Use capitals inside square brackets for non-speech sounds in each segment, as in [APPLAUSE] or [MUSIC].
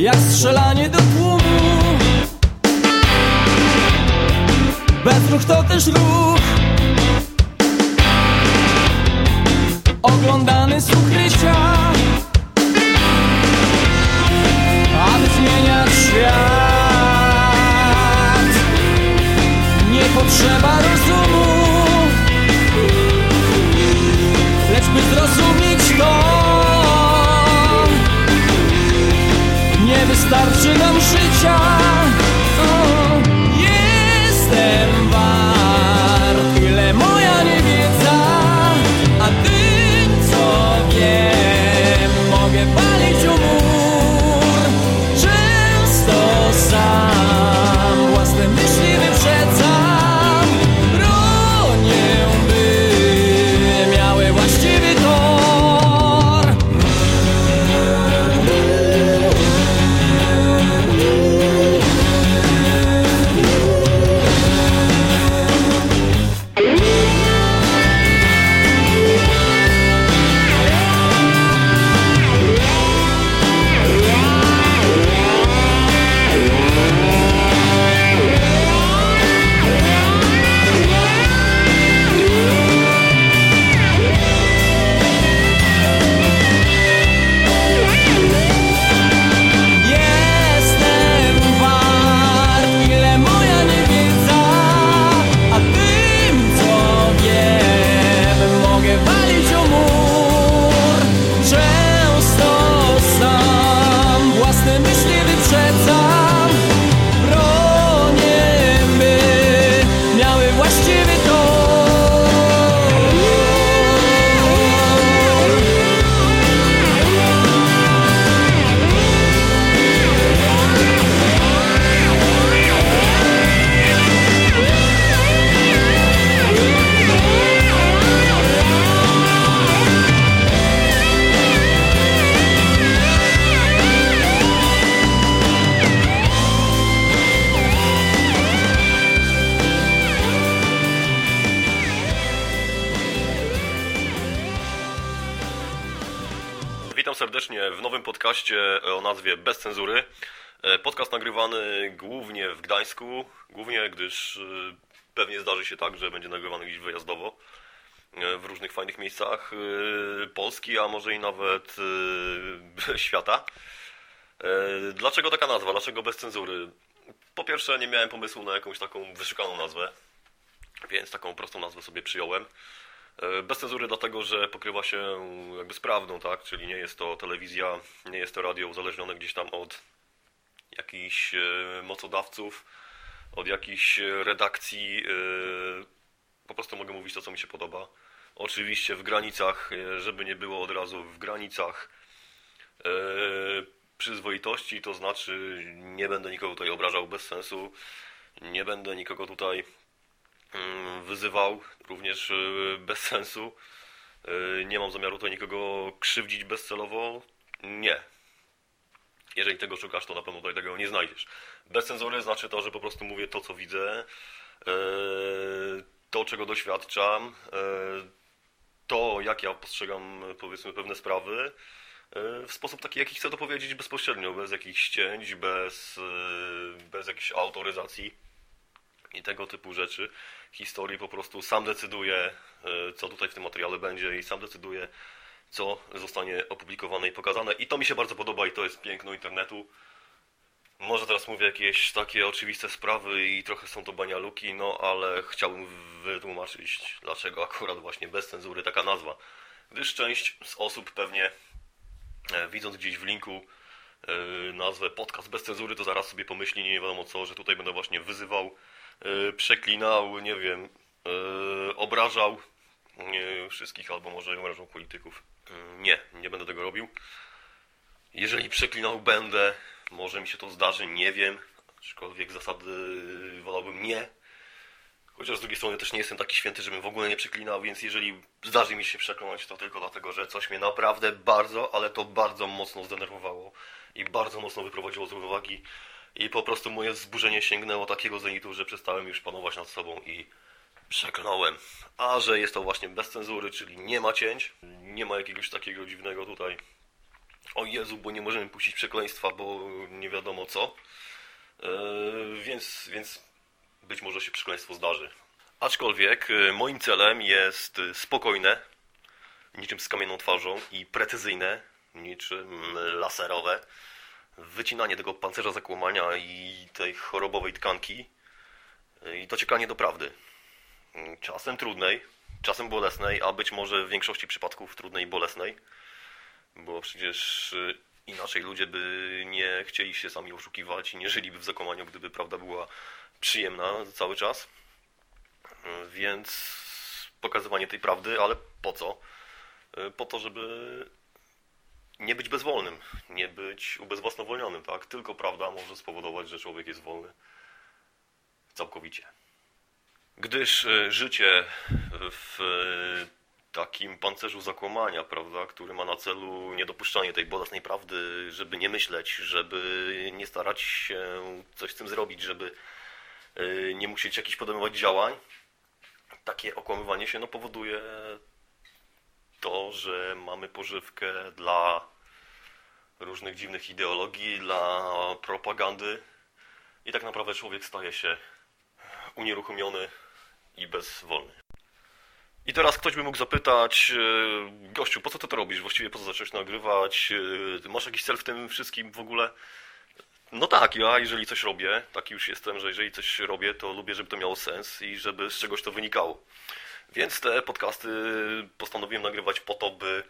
Jak strzelanie do tłumu. Bezruch to też ruch. Oglądany z ukrycia. Aby zmieniać świat. Nie potrzeba rozumu, podcaście o nazwie Bez Cenzury. E, Podcast nagrywany głównie w Gdańsku, głównie gdyż e, pewnie zdarzy się tak, że będzie nagrywany gdzieś wyjazdowo e, w różnych fajnych miejscach Polski, a może i nawet [LAUGHS] świata. Dlaczego taka nazwa? Dlaczego bez cenzury? Po pierwsze, nie miałem pomysłu na jakąś taką wyszukaną nazwę, więc taką prostą nazwę sobie przyjąłem. E, Bez cenzury dlatego, że pokrywa się jakby z prawdą, tak? Czyli nie jest to telewizja, nie jest to radio uzależnione gdzieś tam od jakichś e, mocodawców, od jakichś e, redakcji. Po prostu mogę mówić to, co mi się podoba. Oczywiście w granicach, żeby nie było od razu w granicach przyzwoitości, to znaczy nie będę nikogo tutaj obrażał bez sensu, nie będę nikogo tutaj wyzywał również y, bez sensu. Y, Nie mam zamiaru tutaj nikogo krzywdzić bezcelowo. Nie. Jeżeli tego szukasz, to na pewno tutaj tego nie znajdziesz. Bez cenzury znaczy to, że po prostu mówię to, co widzę, y, to, czego doświadczam, to, jak ja postrzegam, powiedzmy, pewne sprawy, w sposób taki, jaki chcę to powiedzieć bezpośrednio, bez jakichś ścięć, bez, bez jakichś autoryzacji. I tego typu rzeczy, historii po prostu sam decyduję, e, co tutaj w tym materiale będzie i sam decyduję, co zostanie opublikowane i pokazane. I to mi się bardzo podoba i to jest piękno internetu. Może teraz mówię jakieś takie oczywiste sprawy i trochę są to banialuki, no ale chciałbym wytłumaczyć, dlaczego akurat właśnie bez cenzury taka nazwa. Gdyż część z osób pewnie e, widząc gdzieś w linku e, nazwę podcast bez cenzury, to zaraz sobie pomyśli nie wiadomo co, że tutaj będę właśnie wyzywał, przeklinał, nie wiem, e, obrażał wszystkich albo może obrażał polityków. E, Nie, nie będę tego robił. Jeżeli przeklinał będę, może mi się to zdarzy, nie wiem. Aczkolwiek zasady wolałbym nie. Chociaż z drugiej strony też nie jestem taki święty, żebym w ogóle nie przeklinał, więc jeżeli zdarzy mi się przekląć, to tylko dlatego, że coś mnie naprawdę bardzo, ale to bardzo mocno zdenerwowało i bardzo mocno wyprowadziło z równowagi i po prostu moje wzburzenie sięgnęło takiego zenitu, że przestałem już panować nad sobą i przeklnąłem. A że jest to właśnie bez cenzury, czyli nie ma cięć, nie ma jakiegoś takiego dziwnego tutaj o Jezu, bo nie możemy puścić przekleństwa, bo nie wiadomo co. Yy, więc, więc być może się przekleństwo zdarzy. Aczkolwiek yy, moim celem jest spokojne, niczym z kamienną twarzą i precyzyjne, niczym laserowe, wycinanie tego pancerza zakłamania i tej chorobowej tkanki i dociekanie do prawdy. Czasem trudnej, czasem bolesnej, a być może w większości przypadków trudnej i bolesnej bo przecież y, inaczej ludzie by nie chcieli się sami oszukiwać i nie żyliby w zakłamaniu, gdyby prawda była przyjemna cały czas. Więc pokazywanie tej prawdy, ale po co? Y, Po to, żeby nie być bezwolnym, nie być ubezwłasnowolnionym, tak? Tylko prawda może spowodować, że człowiek jest wolny całkowicie. Gdyż e, życie w e, takim pancerzu zakłamania, prawda, który ma na celu niedopuszczanie tej bolesnej prawdy, żeby nie myśleć, żeby nie starać się coś z tym zrobić, żeby e, nie musieć jakichś podejmować działań, takie okłamywanie się no, powoduje to, że mamy pożywkę dla różnych dziwnych ideologii, dla propagandy i tak naprawdę człowiek staje się unieruchomiony i bezwolny. I teraz ktoś by mógł zapytać, e, gościu, po co ty to robisz? Właściwie po co zacząłeś nagrywać? E, Masz jakiś cel w tym wszystkim w ogóle? No tak, ja jeżeli coś robię, taki już jestem, że jeżeli coś robię, to lubię, żeby to miało sens i żeby z czegoś to wynikało. Więc te podcasty postanowiłem nagrywać po to, by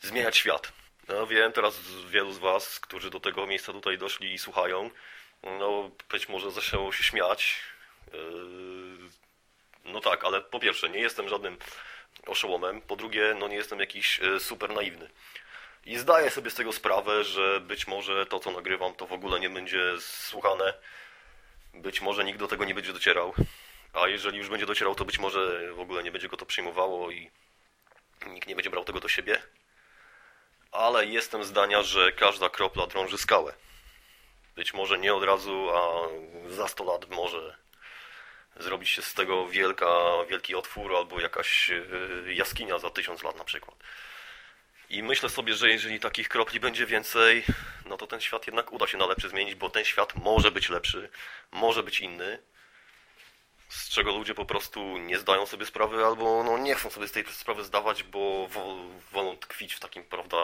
zmieniać świat. No wiem, teraz wielu z Was, którzy do tego miejsca tutaj doszli i słuchają, no być może zaczęło się śmiać. Yy, No tak, ale po pierwsze, nie jestem żadnym oszołomem, po drugie, no nie jestem jakiś e, super naiwny. I zdaję sobie z tego sprawę, że być może to, co nagrywam, to w ogóle nie będzie słuchane. Być może nikt do tego nie będzie docierał. A jeżeli już będzie docierał, to być może w ogóle nie będzie go to przyjmowało i nikt nie będzie brał tego do siebie. Ale jestem zdania, że każda kropla drąży skałę. Być może nie od razu, a za 100 lat może zrobić się z tego wielka, wielki otwór albo jakaś e, jaskinia za tysiąc lat na przykład. I myślę sobie, że jeżeli takich kropli będzie więcej, no to ten świat jednak uda się na lepszy zmienić, bo ten świat może być lepszy, może być inny, z czego ludzie po prostu nie zdają sobie sprawy albo no, nie chcą sobie z tej sprawy zdawać, bo wo- wolą tkwić w takim, prawda,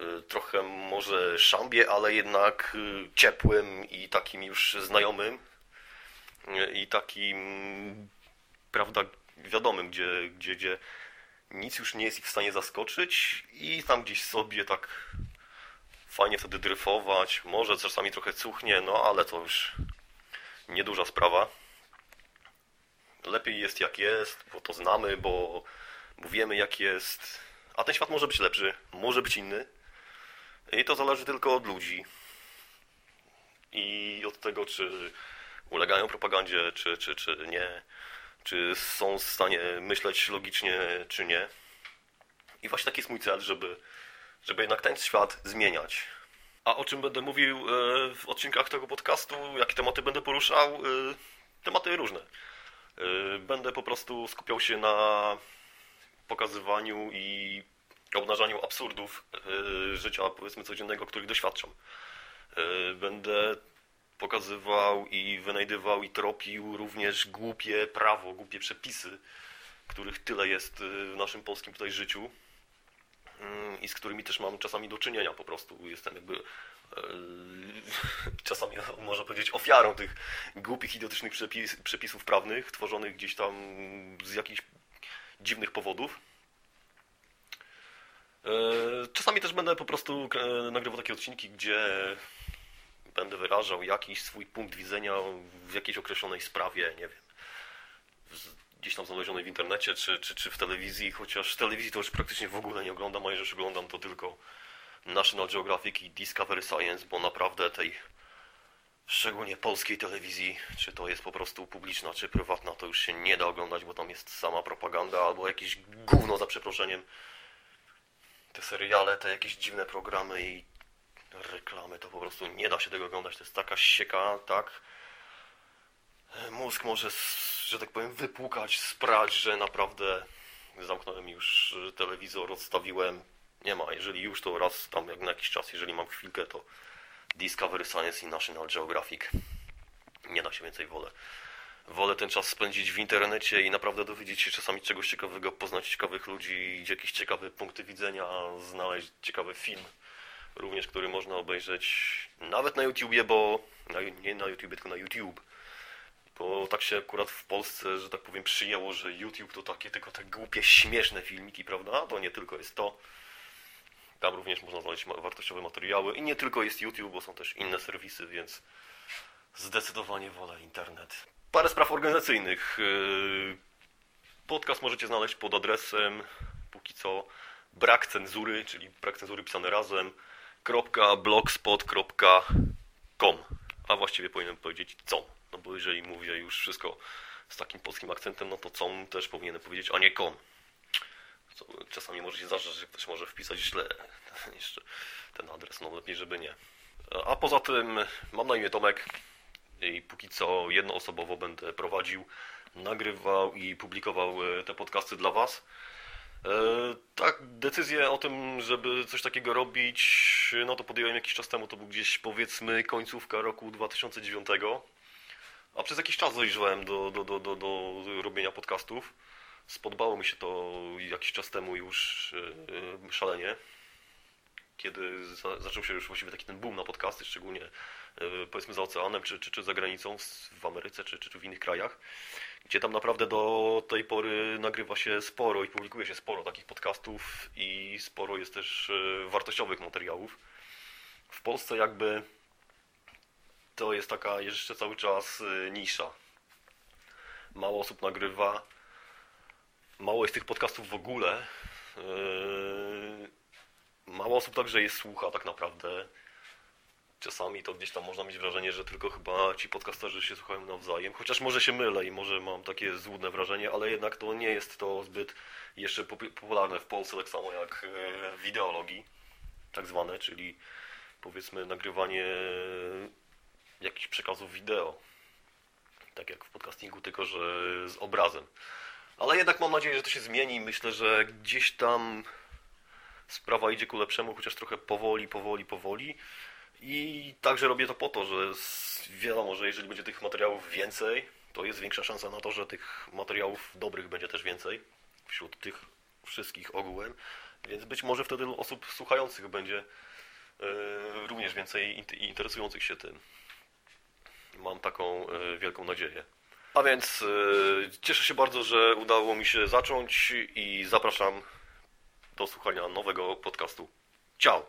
y, trochę może szambie, ale jednak y, ciepłym i takim już znajomym y, i takim, prawda, wiadomym, gdzie, gdzie, gdzie nic już nie jest ich w stanie zaskoczyć i tam gdzieś sobie tak fajnie wtedy dryfować, może czasami trochę cuchnie, no ale to już nieduża sprawa. Lepiej jest jak jest, bo to znamy, bo, bo wiemy jak jest. A ten świat może być lepszy, może być inny. I to zależy tylko od ludzi. I od tego, czy ulegają propagandzie, czy, czy, czy nie. Czy są w stanie myśleć logicznie, czy nie. I właśnie taki jest mój cel, żeby, żeby jednak ten świat zmieniać. A o czym będę mówił e, w odcinkach tego podcastu, jakie tematy będę poruszał? E, Tematy różne. E, Będę po prostu skupiał się na pokazywaniu i obnażaniu absurdów e, życia, powiedzmy, codziennego, których doświadczam. E, Będę pokazywał i wynajdywał i tropił również głupie prawo, głupie przepisy, których tyle jest y, w naszym polskim tutaj życiu z którymi też mam czasami do czynienia po prostu. Jestem jakby e, [LAUGHS] czasami można powiedzieć ofiarą tych głupich, idiotycznych przepis, przepisów prawnych tworzonych gdzieś tam z jakichś dziwnych powodów. E, Czasami też będę po prostu e, nagrywał takie odcinki, gdzie będę wyrażał jakiś swój punkt widzenia w jakiejś określonej sprawie, nie wiem, gdzieś tam znalezionej w internecie czy, czy, czy w telewizji, chociaż telewizji to już praktycznie w ogóle nie oglądam, a jeżeli oglądam to tylko National Geographic i Discovery Science, bo naprawdę tej szczególnie polskiej telewizji, czy to jest po prostu publiczna, czy prywatna, to już się nie da oglądać, bo tam jest sama propaganda albo jakieś gówno za przeproszeniem. Te seriale, te jakieś dziwne programy i reklamy, to po prostu nie da się tego oglądać. To jest taka sieka, tak? Mózg może, że tak powiem, wypłukać, sprać, że naprawdę zamknąłem już telewizor, odstawiłem. Nie ma, jeżeli już to raz tam jak na jakiś czas, jeżeli mam chwilkę, to Discovery Science i National Geographic. Nie da się więcej wolę. Wolę ten czas spędzić w internecie i naprawdę dowiedzieć się czasami czegoś ciekawego, poznać ciekawych ludzi, jakieś ciekawe punkty widzenia, znaleźć ciekawy film, również który można obejrzeć nawet na YouTubie, bo na, nie na YouTubie, tylko na YouTube. Bo tak się akurat w Polsce, że tak powiem, przyjęło, że YouTube to takie tylko te głupie, śmieszne filmiki, prawda? To nie tylko jest to. Tam również można znaleźć wartościowe materiały i nie tylko jest YouTube, bo są też inne serwisy, więc zdecydowanie wolę internet. Parę spraw organizacyjnych. Yy, Podcast możecie znaleźć pod adresem póki co brak cenzury, czyli brak cenzury pisane razem .blogspot.com A właściwie powinienem powiedzieć com, bo jeżeli mówię już wszystko z takim polskim akcentem, no to com też powinienem powiedzieć, a nie com. Co czasami może się zdarzyć, że ktoś może wpisać źle [LAUGHS] jeszcze ten adres, no lepiej, żeby nie. A poza tym mam na imię Tomek i póki co jednoosobowo będę prowadził, nagrywał i publikował e, te podcasty dla Was. E, Tak, decyzję o tym, żeby coś takiego robić, no to podjąłem jakiś czas temu, to był gdzieś powiedzmy końcówka roku 2009. A przez jakiś czas dojrzałem do, do, do, do, do robienia podcastów. Spodobało mi się to jakiś czas temu już e, szalenie kiedy za, zaczął się już właściwie taki ten boom na podcasty, szczególnie e, powiedzmy za oceanem, czy, czy, czy za granicą, w- Ameryce, czy, czy, czy w innych krajach, gdzie tam naprawdę do tej pory nagrywa się sporo i publikuje się sporo takich podcastów i sporo jest też e, wartościowych materiałów. W Polsce jakby to jest taka jeszcze cały czas e, nisza. Mało osób nagrywa, mało jest tych podcastów w ogóle. E, Mało osób także je słucha tak naprawdę. Czasami to gdzieś tam można mieć wrażenie, że tylko chyba ci podcasterzy się słuchają nawzajem. Chociaż może się mylę i może mam takie złudne wrażenie, ale jednak to nie jest to zbyt jeszcze popu- popularne w Polsce, tak samo jak e, wideologii, tak zwane, czyli powiedzmy nagrywanie jakichś przekazów wideo. Tak jak w podcastingu, tylko że z obrazem. Ale jednak mam nadzieję, że to się zmieni myślę, że gdzieś tam sprawa idzie ku lepszemu, chociaż trochę powoli, powoli, powoli. I także robię to po to, że wiadomo, że jeżeli będzie tych materiałów więcej, to jest większa szansa na to, że tych materiałów dobrych będzie też więcej wśród tych wszystkich ogółem. Więc być może wtedy osób słuchających będzie e, również więcej int- interesujących się tym. Mam taką e, wielką nadzieję. A więc e, cieszę się bardzo, że udało mi się zacząć i zapraszam do słuchania nowego podcastu. Ciao!